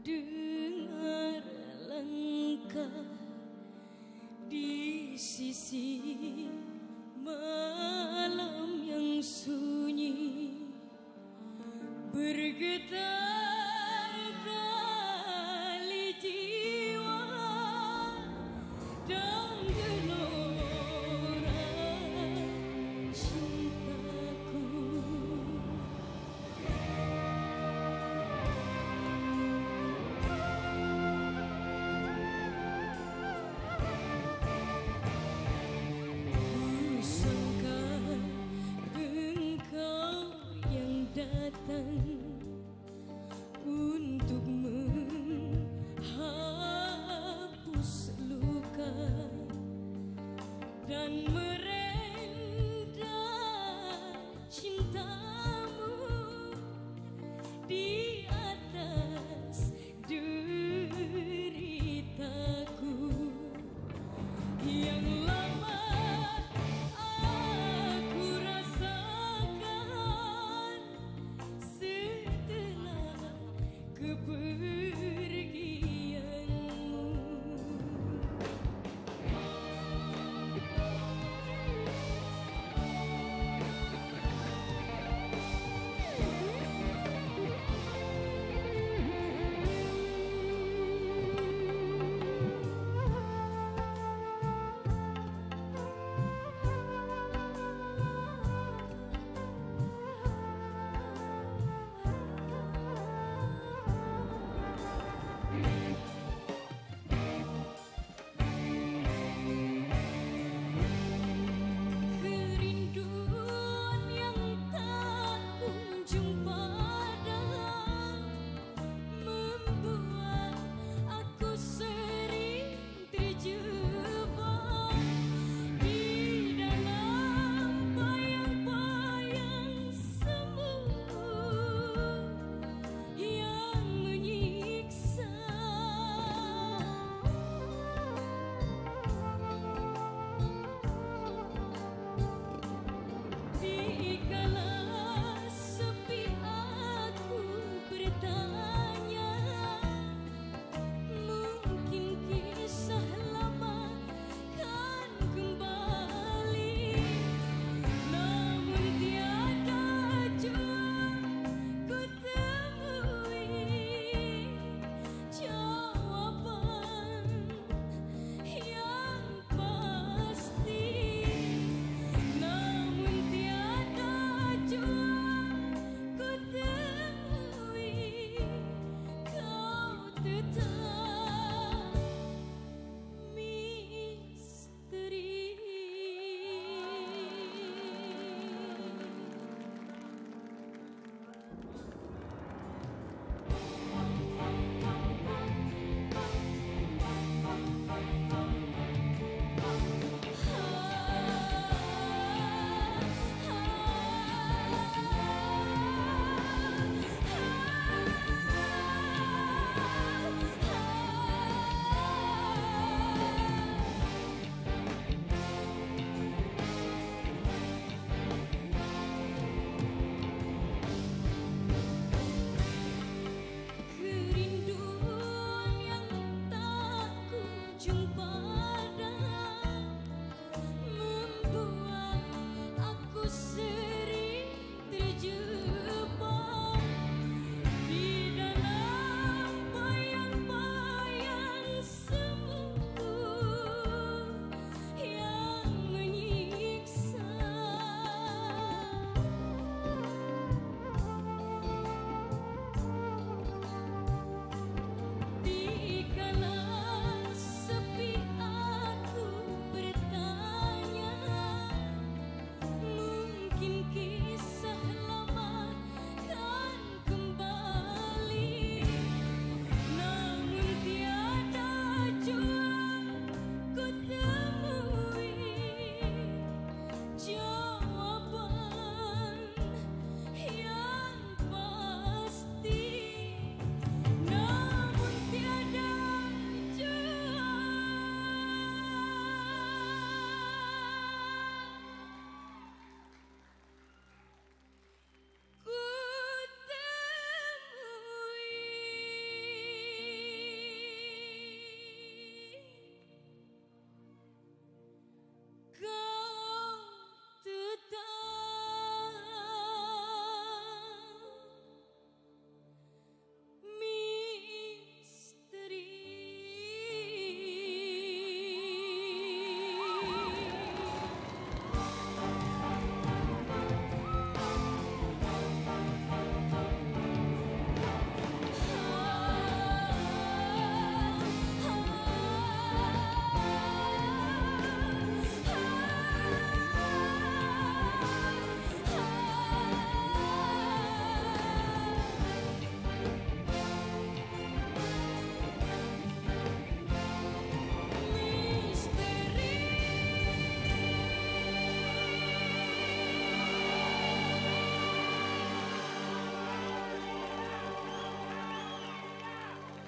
dengar langkah di sisi malam yang sunyi. Bergetar Boo. to do. 军花 aquí.